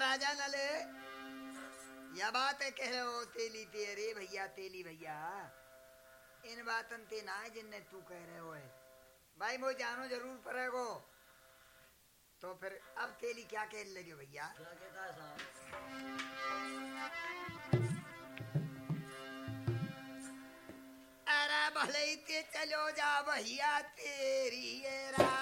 राजा नले। या बात है कह रहे हो तेली तेरे भैया तेली भैया। इन बातन ते ना जिनने तू कह रहे हो भाई वो जानो ज़रूर पड़ेगो। तो फिर अब तेली क्या कह लगे भैया? क्या कहता है साहब? अरे भले ही ते चलो जा भैया तेरी ये राज़ी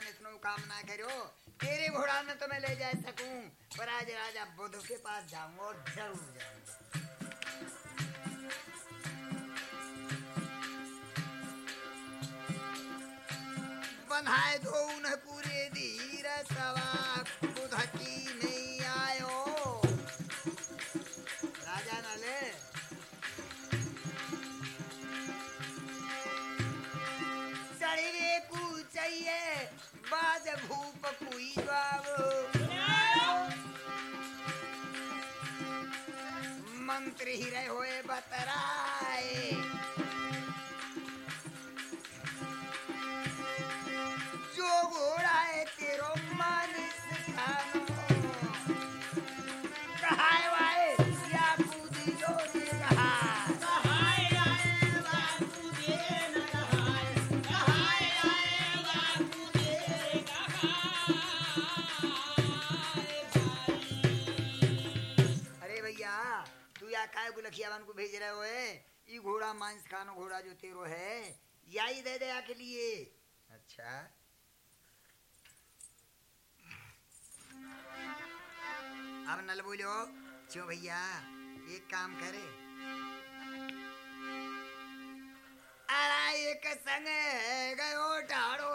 आवेगी कि ने इतनो काम ना करो। तेरे घोड़ा में तो मैं ले जा सकू, पर आज राजा बुद्ध के पास जाऊँगा और ज़रूर जाऊँगा बनाए दो उन्हें पूरे धीरे सवा मंत्री ही रहे होए बतराए। गुलखियावन को भेज रहे हो ये घोड़ा मांस खानो घोड़ा जो तेरो है यही दे दे के लिए। अच्छा। अब नल बोलो क्यों भैया, एक काम करे। अरे, एक संग गयो ठाड़ो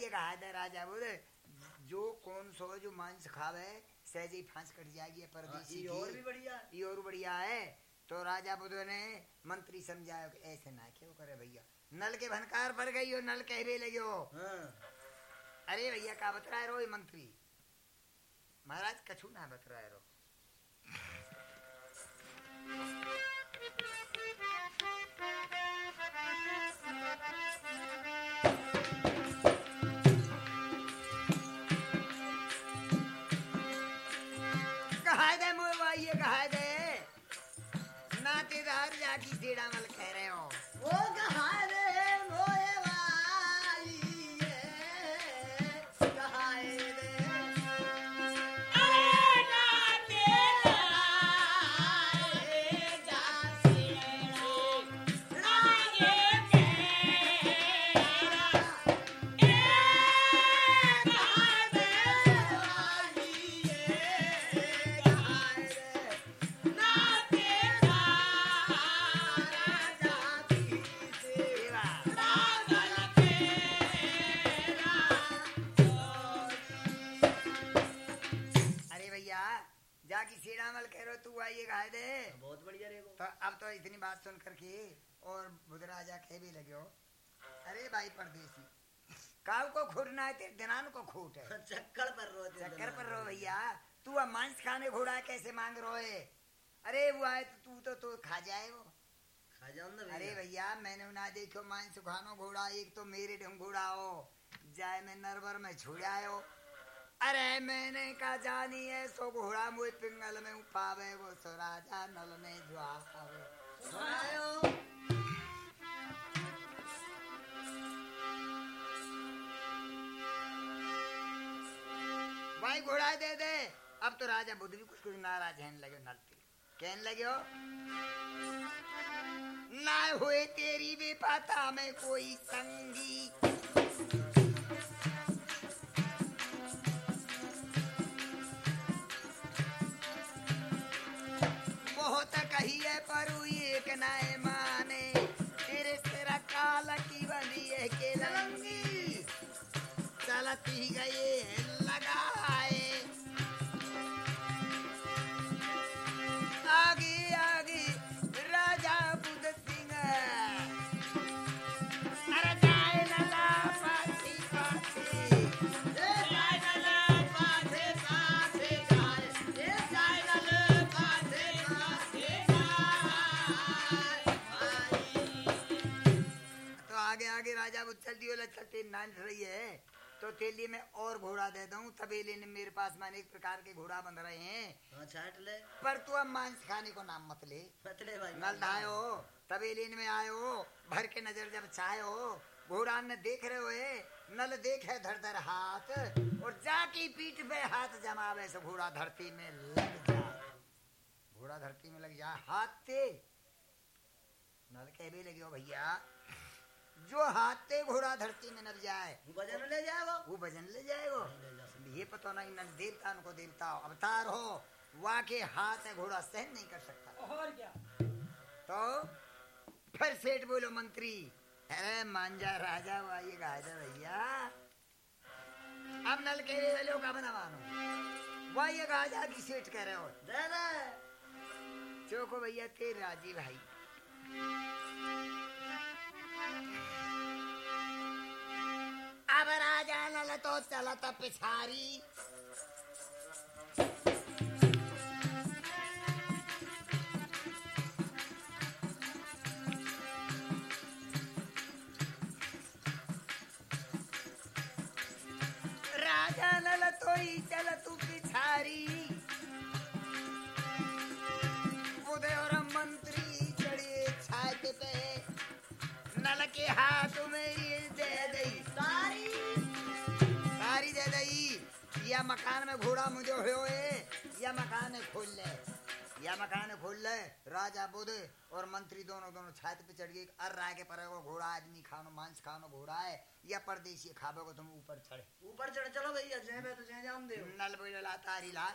ये कहा था राजा बोले जो कौन सो जो मांस खावे सहज ही फांस कट जाएगी परदेसी ये और भी बढ़िया। ये और बढ़िया है। तो राजा बुद्ध ने मंत्री समझाया कि ऐसे ना क्यों करे भैया? नल के भनकार पर गई हो नल कहवे लगे हो। हाँ। अरे भैया का बतराए रो ये मंत्री? महाराज कछु ना बतराए रो नातेदार जाकी सीड़ा मल कह रहे हो। वो के और बुध राजा कह भी लगे हो अरे भाई परदेसी काव को खुरना है तेरे दिनान को खूट है? चक्कर पर रोते चक्कर पर रो भैया तू अब मांस खाने घोड़ा कैसे मांग रो है अरे वो आए तो तू तो तो खा जाए वो। खा जाओ ना अरे भैया? मैंने ना देखो मांस खानो घोड़ा एक तो मेरे ढंग घोड़ा हो जाए मैं नरवर में छुड़ायो अरे मैंने कहा जानी है सो घोड़ा मुझे पिंगल में पावे वो सो राजा नल में जुआ भाई घोड़ा दे दे। अब तो राजा बुद्ध भी कुछ कुछ नाराज़ है, लगे नलते। कहने लगे हो ना हुए तेरी में कोई संगी। बहुत कही है पर एक नाय माने तेरे तेरा काल की बनी है के रंगी चलती गए लगाए चलते रही है तो तेली में और घोड़ा दे दूँ। तबेले ने मेरे पास में अनेक प्रकार के घोड़ा बंध रहे हैं। हाँ छाट ले। पर तू अब मांस खाने को नाम मत ले। पतले भाई नल धायो तबेले में आयो भर के नज़र जब छायो घोड़ा ने देख रहे होए नल देखे धर धर हाथ और जाकी पीठ पे हाथ जमावे से घोड़ा धरती में लग जा। घोड़ा धरती में लग जा हाथ ते नल कह भी लगे हो भैया जो हाथ ते घोड़ा धरती में नब जाए वज़न ले जाओ वो भजन ले जाएगा। ये पता नहीं न देवता को देवता अवतार हो वाके हाथ है घोड़ा सहन नहीं कर सकता। और क्या? तो फिर सेठ बोलो मंत्री अरे मांझा राजा हुआ ये गाजा भैया। अब नल के वालों का बना मानो। वह ये गाजा की सेठ कह रहे हो। चोको भैया तेरे राज़ी भाई। अब राजा नल तो चलत पिछारी। राजा नल तो चल तू पिछारी। उदय और मंत्री चढ़े छात पे। नल के हाथ मेरी दे दई सारी। सारी दे दई या मकान में घोड़ा मुझे हो या मकान में खोल ले। या मकान खोल ले राजा बुध और मंत्री दोनों दोनों छात पे चढ़ गए। अर राय के पर घोड़ा आदमी खानो मांस खानो घोड़ा है। या परदेसी खाबे को तुम ऊपर चढ़े। ऊपर चढ़ चलो भैया जय मैं तो जय जाऊँ दे नल बोला तारी ला।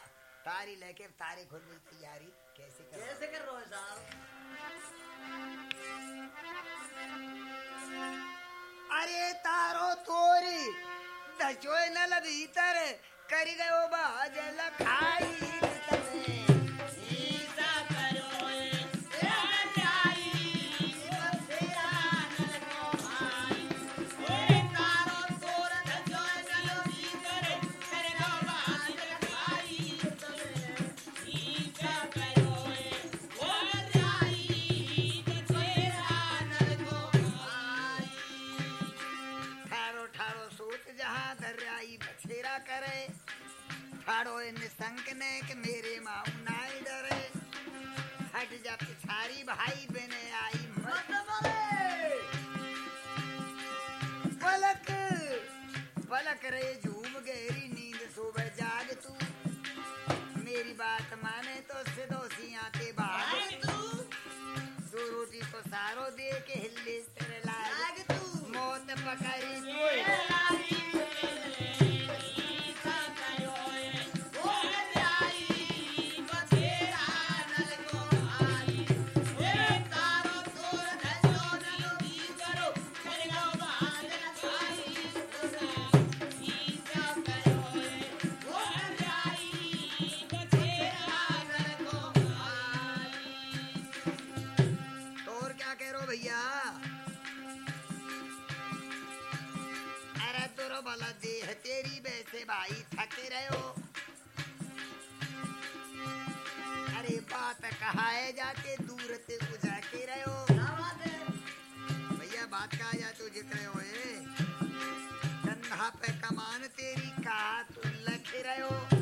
तारी लेके तारी खोल गई तैयारी कैसे कर कैसे कर रहे हो साहब? अरे तारो तोरी दचोय नल भीतर कर गयो बाज लखाई तने बछेरा करे। ठाड़ो इन संक ने कि मेरे माऊ नाई डरे। हट जा पिछारी भाई बने आई मत पलक पलक रे झूम गहरी नींद सुबह जाग तू। मेरी बात माने तो सिदो सिदोसी आते भाग दो रोटी तो। सारो दे के हिल्ले तेरे लाग मौत पकड़ी कैसे भाई थके रहे हो? अरे बात कहा है जाके दूर से ते के रहे हो? भैया बात कहा जा तू जित रहे हो कंधा पे कमान तेरी कहा तू लख रहे हो।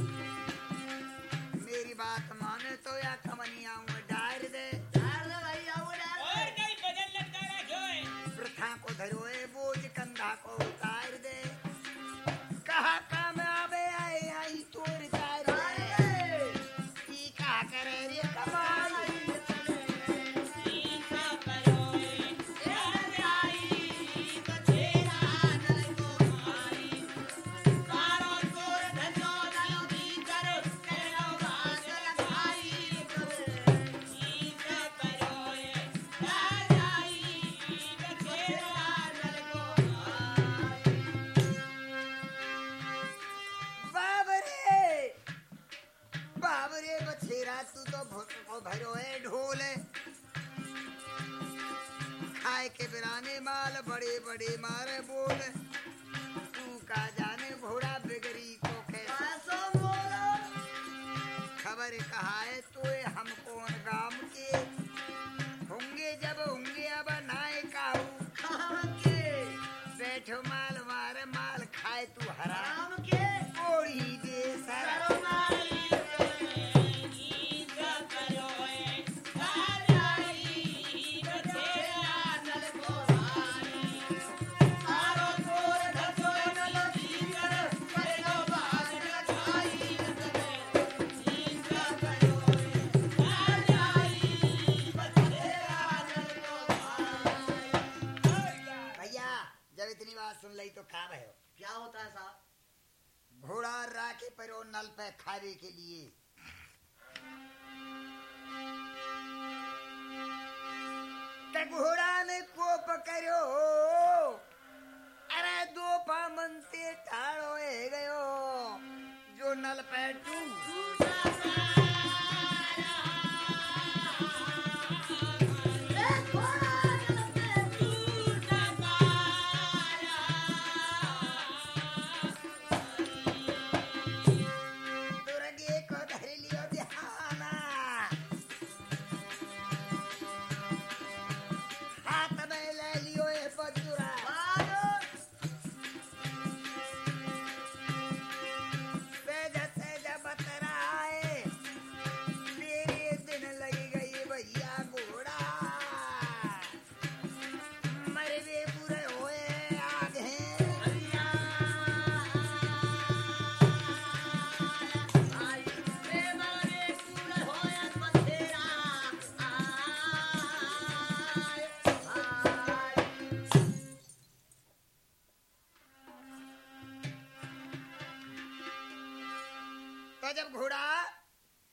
जब घोड़ा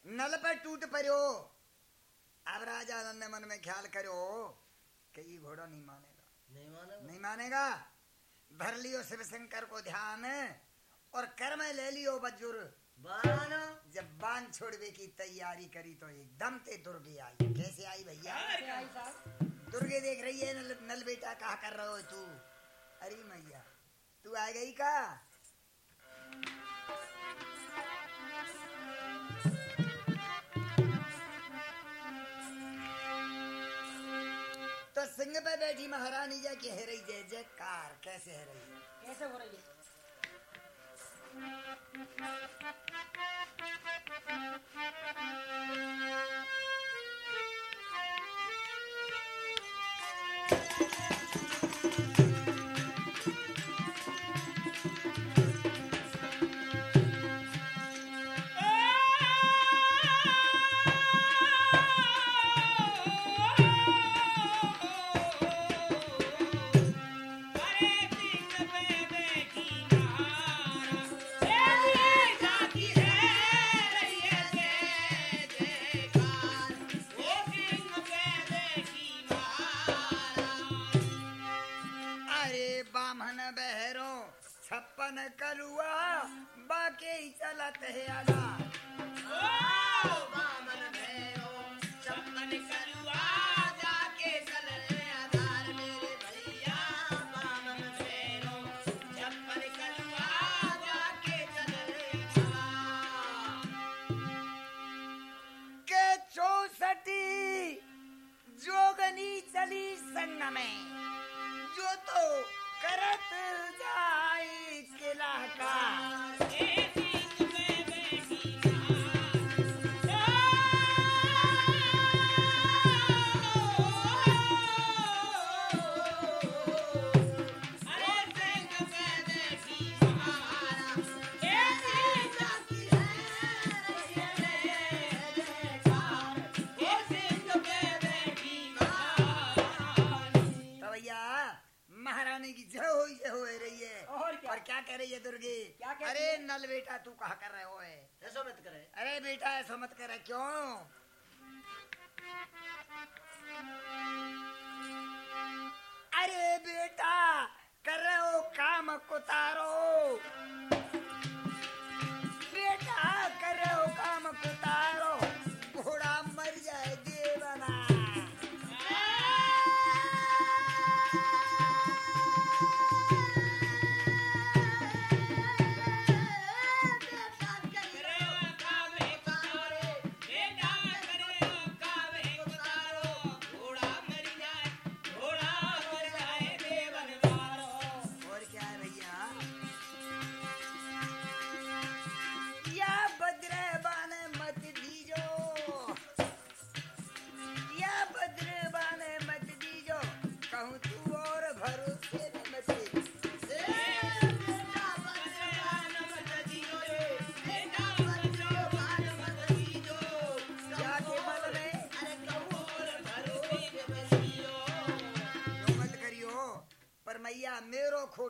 नल पर टूट पड़ो अब राजा आनंद मन में ख्याल करो कि घोड़ा नहीं मानेगा। नहीं मानेगा? नहीं मानेगा? भर लियो शिव शंकर को ध्यान और कर्म ले लियो बजुर जब बाँध छोड़वे की तैयारी करी तो एकदम ते दुर्गे आई। कैसे आई भैया? हाँ, दुर्गे देख रही है नल, नल बेटा कहा कर रहे हो तू? अरे मैया तू आ गई का? संग पे बैठी महारानी जा के है रही जय जयकार, कैसे है रही? कैसे हो रही? है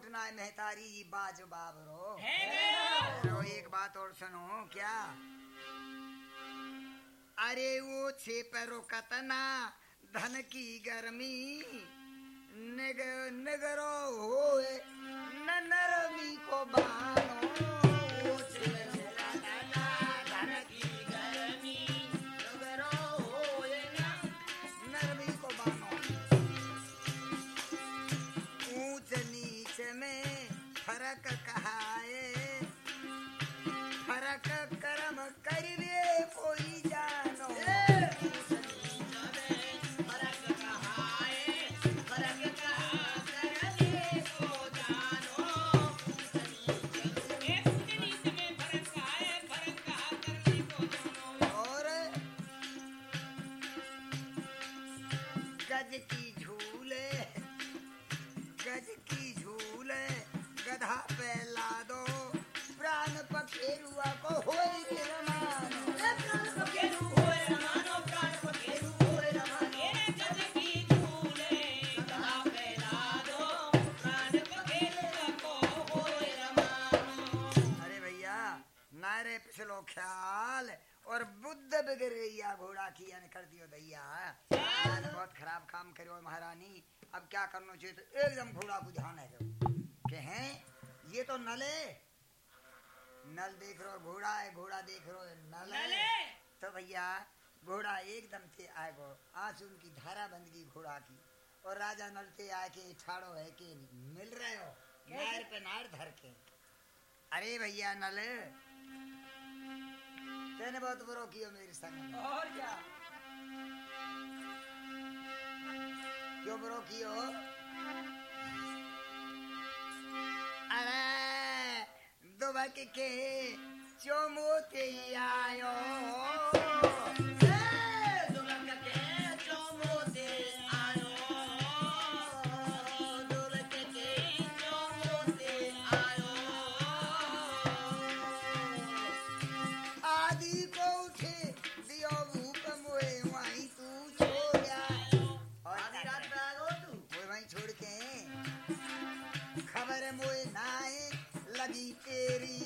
मेरो है मेहतारी जी बाज बाबरो तो एक बात और सुनो क्या? अरे वो छे पैरो कतना धन की गर्मी निग निगरो हो नरमी को बानो तो एकदम घोड़ा को ध्यान है के हैं? ये तो नले नल देख रहो घोड़ा है घोड़ा देख रहो नल है। तो भैया घोड़ा एकदम से आएगो आँसू की धारा बंद गई घोड़ा की। और राजा नल से आके ठाड़ो है कि मिल रहे हो नार पे नार धर के। अरे भैया नल। तेने बहुत बुरो कियो मेरे संग। और क्या? क्यों बुरो कियो? अरे दुबक के चोमोते आयो। तेरी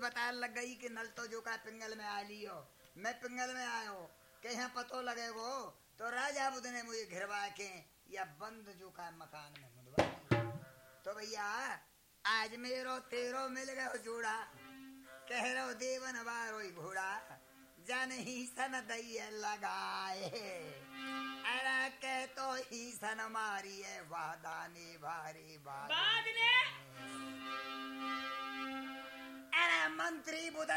बताने लग गई कि नल तो जो का पिंगल में आ लियो। मैं पिंगल में आयो के पतो लगे वो तो राजा बुद्ध ने मुझे घिरवा के या बंद जो का मकान में मुदवा तो भैया, आज मेरो तेरो मिल गयो जोड़ा। कह रो देवन बारो घोड़ा। जन ही सन दैय लगाए। अरे के तो ही सन मारी है वादाने भारी बाद बाद ने अरे मंत्री बुध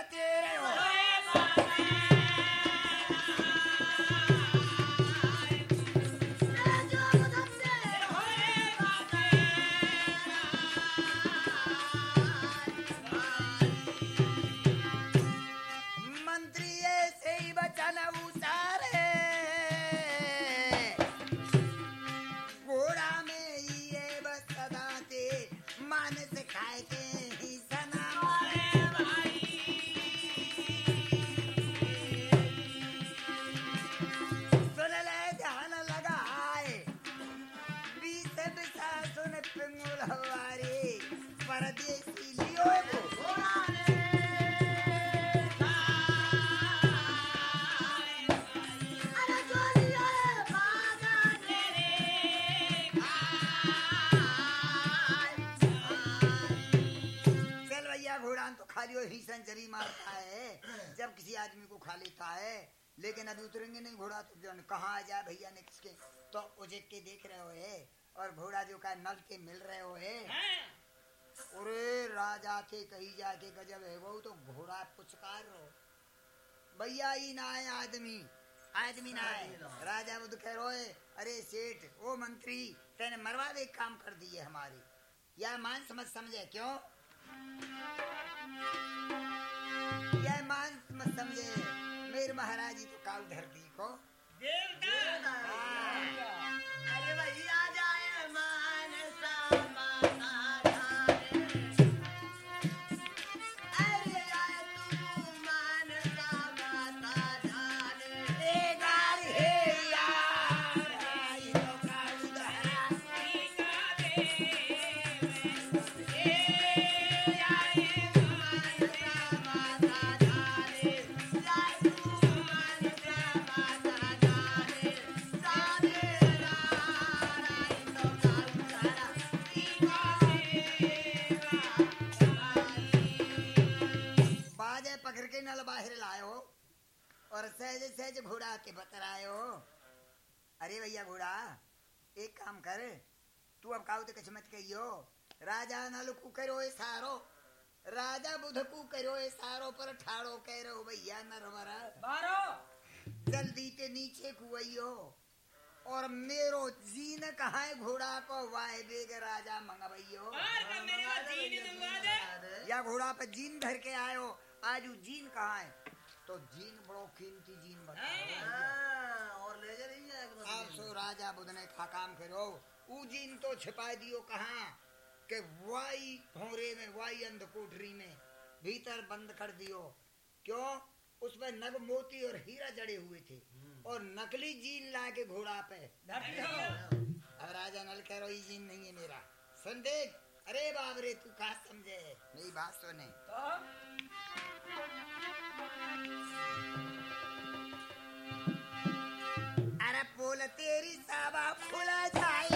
लेकिन अभी उतरेंगे नहीं घोड़ा तो जो कहाँ आ जाए भैया ने किसके तो उजेक के देख रहे हो है और घोड़ा जो का नल के मिल रहे हो है हैं। अरे राजा थे कही जाके गजब है वो तो घोड़ा पुचकार रो भैया ही ना है आदमी। आदमी ना है राजा बुद्ध कह रहे अरे सेठ ओ मंत्री तेने मरवा दे काम कर दिए हमारे। यह मान समझ समझे क्यों? यह मान समझ समझे। मेरे महाराज जी तो काल धरती को। देवता। सहज सहज घोड़ा के बतरायो अरे भैया घोड़ा एक काम कर तू अब काऊ तो कुछ मत कहियो। राजा नल को करो ए सारो राजा बुध को करो ए सारो पर ठाड़ो कह रहो भैया नरवरा बारो! जल्दी के नीचे कुइयो और मेरो जीन कहा है घोड़ा को? वाय बेग राजा दे या घोड़ा पे जीन धर के आयो आज जीन कहाँ है? तो जीन बड़ो कीमती जीन बताओ हाँ, और ले जा रही है एक अब सो राजा बुध ने खा काम करो। उ जीन तो छिपा दियो कहाँ? के वाई भौरे में वाई अंध कोठरी में भीतर बंद कर दियो। क्यों? उसमें नग मोती और हीरा जड़े हुए थे। और नकली जीन ला के घोड़ा पे अब राजा नल कह रहा ये जीन नहीं है मेरा। सुन देख। अरे बाबरे तू कहा समझे? मेरी बात सुने। तो अरे पोल तेरी साबा खुल जाएगी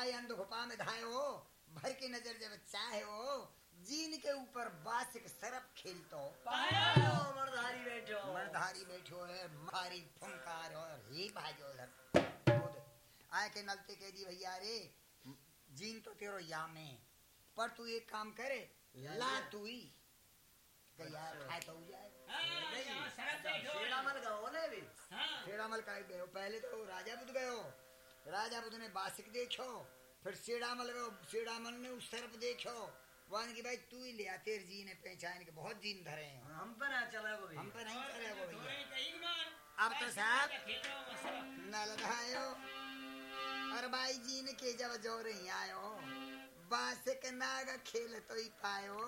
वाई अंध गुफा में धाए हो भर की नज़र जब चाहे हो जीन के ऊपर बासिक सरप खेलतो पायो। मर्दारी बैठो। मरधारी बैठो है मारी फुंकार और ही भाजो उधर आए के नलते कह दी भैया रे जीन तो तेरो या में पर तू एक काम करे ला तू ही। यार खाए तो हो जाए। हाँ शरत बैठो शेरा मन गाओ भी हाँ शेरामल का गए पहले तो राजा बुद्ध गए हो। राजा बुद्ध ने बासिक देखो फिर शेड़ामल गए शेड़ामल ने उस तरफ़ देखो। वन की भाई तू ही लिया तेरे जी ने पहचान के बहुत जीन धरे हैं। हम पर ना चला को भी। हम पे नहीं करे वो भैया कहीं मार अब तो साहब नल धायो और भाई जी ने के जब जो रही आयो बासिक नाग खेल तो ही पायो।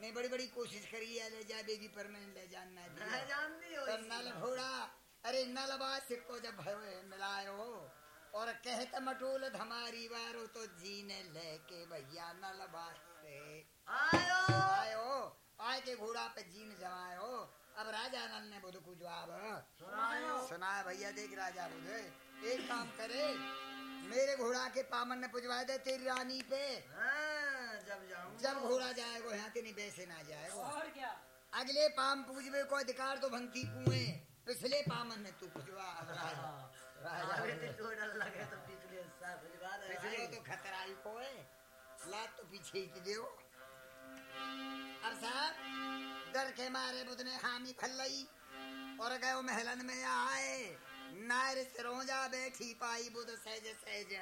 मैं बड़ी बड़ी कोशिश करी है ले जा बेबी पर मैं ले तो नल घोड़ा अरे नलबा सिक्को जब भयो है मिलायो। और कहत मटोल हमारी बारो तो जीने लेके भैया नलबा से। आयो। आयो। आए के घोड़ा पे जीन जमायो। अब राजा नल ने बुध को जवाब सुना है भैया देख राजा बुध एक काम करे मेरे घोड़ा के पामन ने पुजवा दे तेरी रानी पे। जब जाऊँ। जब घोड़ा जाएगा यहाँ तेनी वैसे ना जाएगा और क्या? अगले पाम पूजबे को अधिकार तो भंती कुएँ। पिछले पामन में तू पुजवा। राजा राजा। तो पिछले। तो खतरा ही को लात तो पीछे ही तो देओ। अब साहब डर के मारे बुध ने हामी खल्लई और गयो महलन में आए। नार सिरोजा बैठी पाई बुध सहज सहज।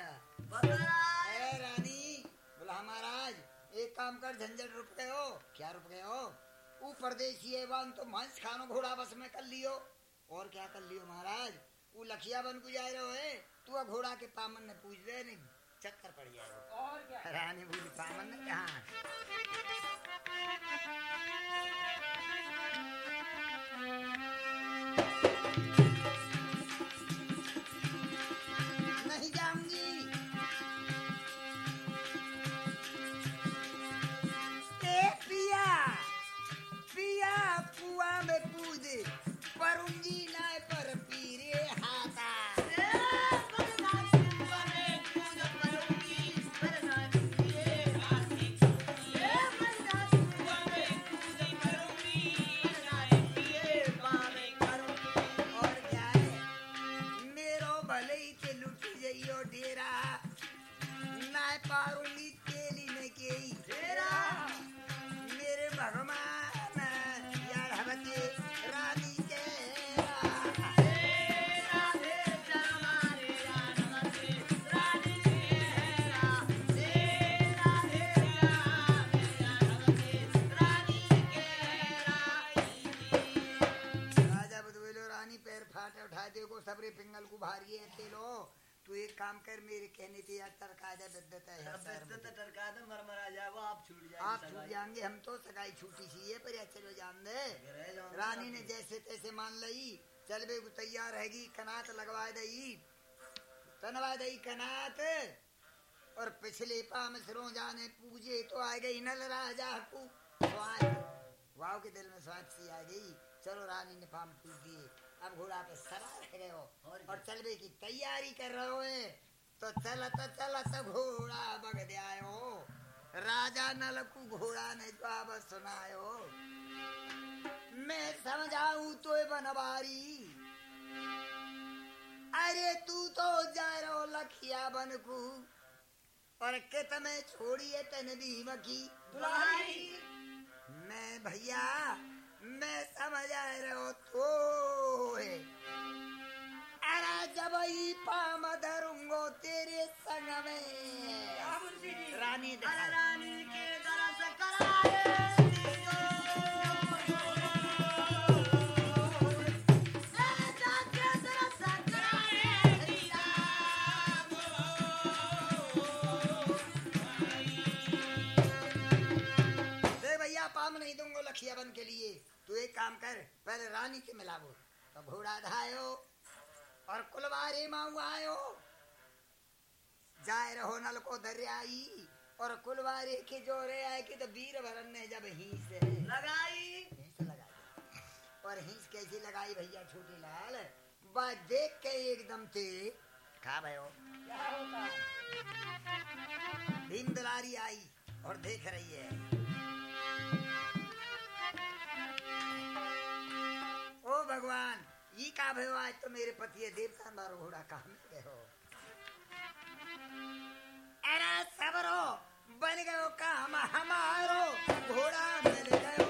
रानी बोला महाराज एक काम कर झंझट रुक गए हो। क्या रुक गए हो? ऊ परदेसी एवं तो मांस खानो घोड़ा बस में कर लियो। और क्या कर लियो महाराज? वो लखिया बन को जा रहे है? तू घोड़ा के पामन ने पूछ दे नहीं चक्कर पड़ जाएगा और क्या? रानी बोली पामन ने कहा? मान लई। चल बे तैयार रहेगी कनात लगवा दई तनवा दई कनात। और पिछले पाम सिरों जाने पूजे तो आ गई नल राजा को। वाव के दिल में स्वाद सी आ गई। चलो रानी ने पाम पूज दिए। अब घोड़ा पे सरा रह गए हो। और और चलबे की तैयारी कर रहे हो। तो चलत चलत घोड़ा बग आयो राजा नल को घोड़ा ने जवाब सुनायो मैं समझाऊं तो बनवारी। अरे तू तो जा रहो लखिया बन को और के तमे छोड़िए तन भीम की। दुलारी। मैं भैया मैं समझ आ रहो तो अरे जब ही पाम धरूंगो तेरे संग में। रानी काम कर पहले रानी के मिलावो तो घोड़ा धायो और कुलवारी माऊ आयो। जाए रहो नल को दरियाई और कुलवारी की जोरे आए कि तो वीर भरन ने जब हीस लगाई। हीस लगाई। और हीस कैसी लगाई भैया छोटी लाल? बस देख के एकदम से खा भयो क्या होता? भीम दुलारी आई और देख रही है। ओ भगवान ये का भयो? आज तो मेरे पति देवता मारो घोड़ा कहा मिल गए हो? अरे सबरो, बन गयो काम हमारो घोड़ा मिल गयो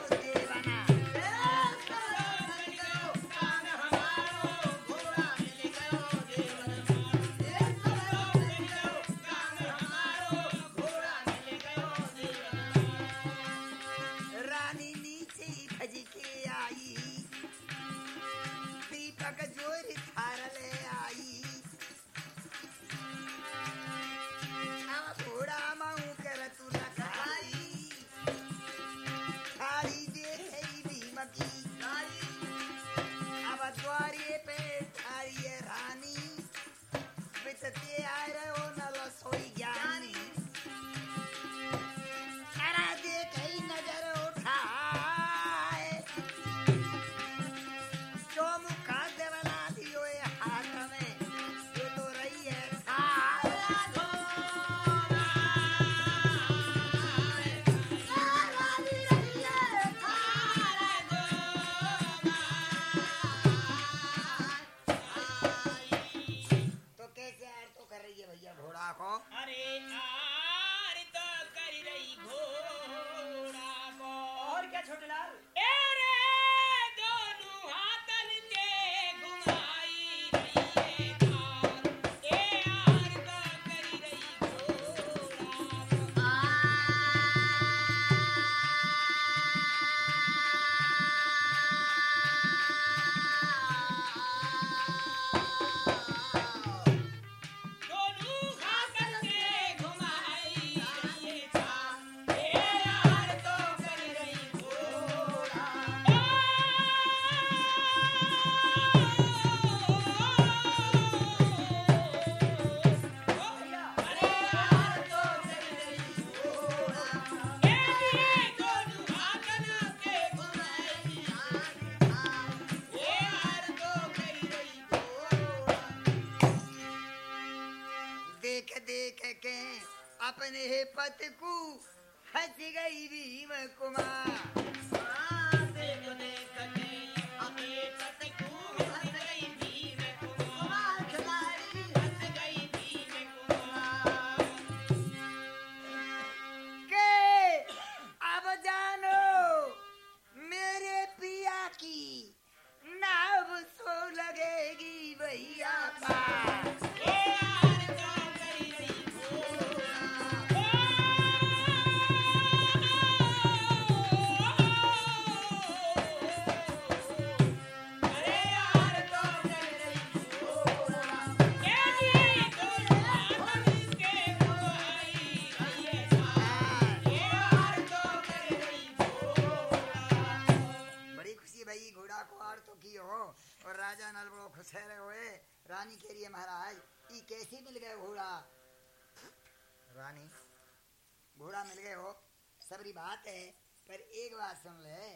सबरी बात है पर एक बात सुन ले।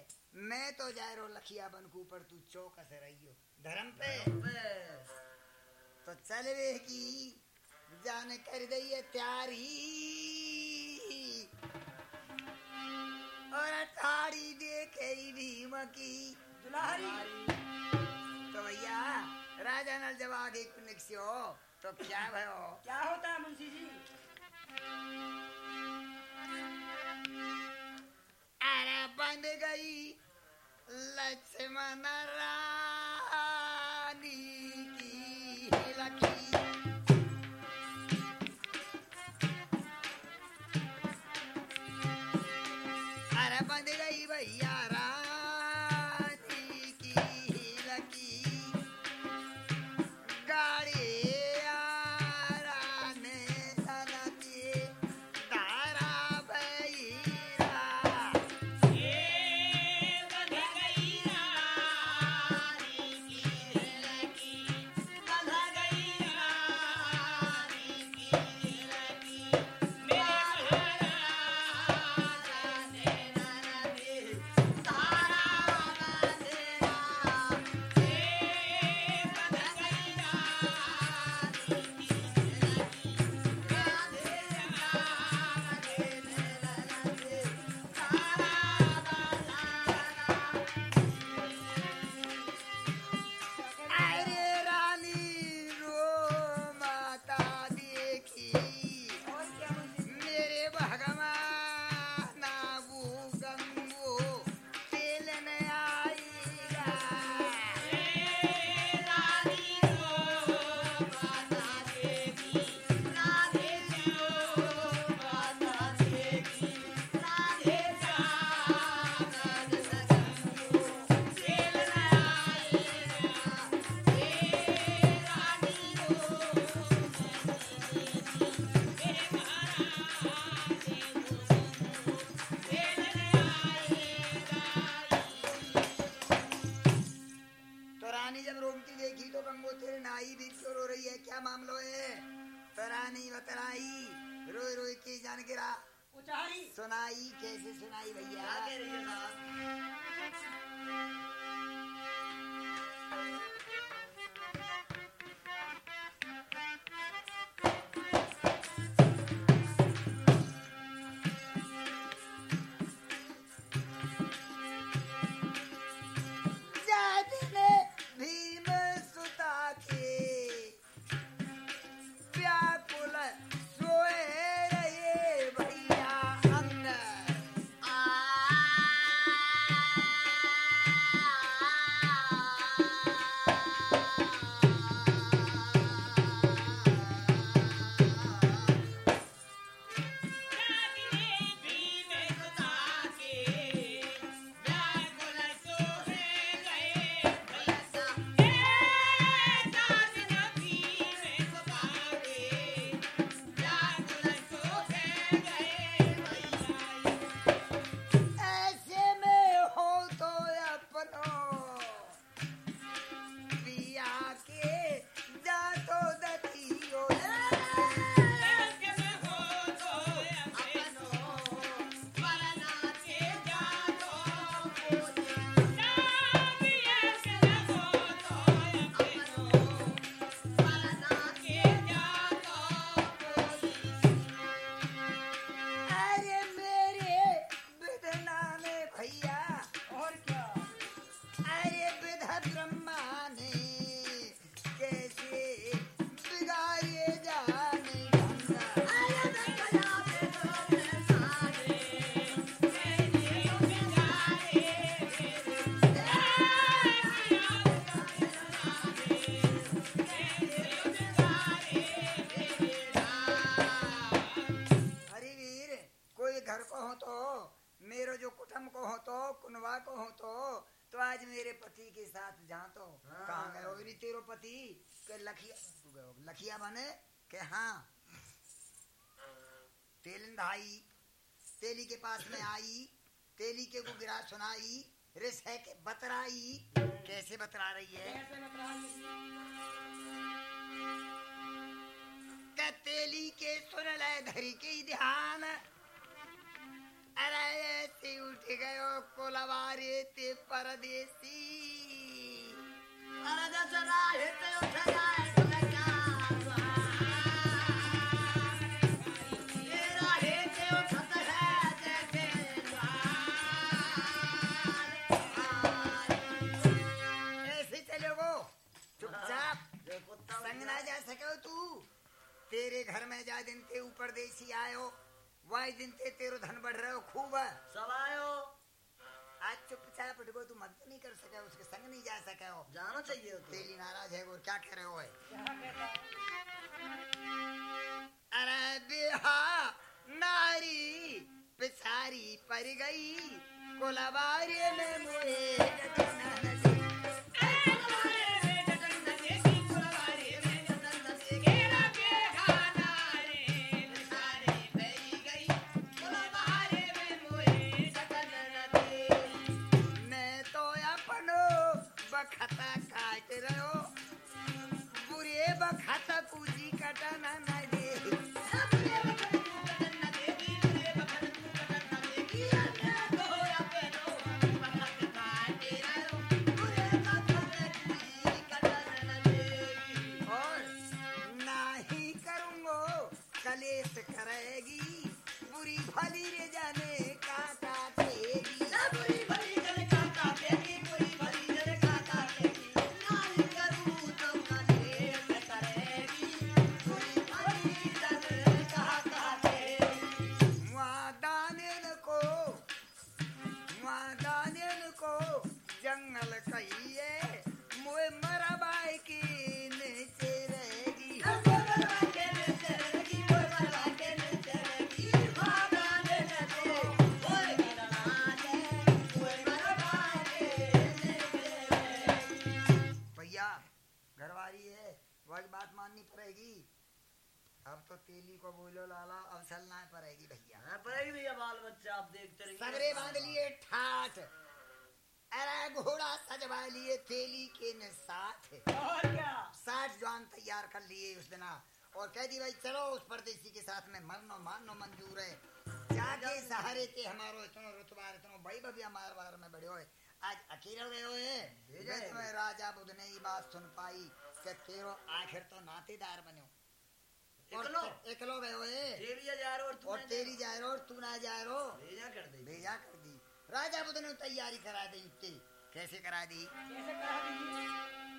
मैं तो जा हूँ लखिया बन के ऊपर तू चौकस रही हो। धर्म पे? तो चल वे की जान कर दई त्यारी। और थारी देखे भीम की। दुलारी। तो भैया राजा नल जब आगे हो तो क्या भयो क्या होता है मुंशी जी? बन गई लक्ष्मण राम। तराई भी क्यों रो रही है क्या मामलो है? तरा नहीं बतराई रोई रोई की जान गिरा। सुनाई कैसे सुनाई भैया? रही है सुनाई रिस है के बतराई। कैसे बतरा रही है? कतेली के सुन लय धरी की ध्यान। अरे ऐसे उठ गयो कोलवारे ते परदेसी। अरे जसरा हित होना चाहिए तेली नाराज़ है वो क्या कह रहे हो अरे बिहा नारी पिसारी पर गई कोलाबारी में मुझे कह दी भाई चलो उस परदेसी के साथ में मरनो मारनो मंजूर है। जाके सहारे के हमारो इतनो रुतबार इतनो भाई भभी हमारे बारे में बड़े होए। आज अकेले गए होए? भेजा है। में राजा बुद्ध ने ये बात सुन पाई कि तेरो आखिर तो नातेदार बनो। एकलो? एकलो गए होए। तेरी जा रहा और तू और तेरी जा रहो और तू ना जा रहा। भेजा कर दे। भेजा कर दी। राजा बुद्ध ने तैयारी करा दी इतनी कैसे करा दी? कैसे करा दी?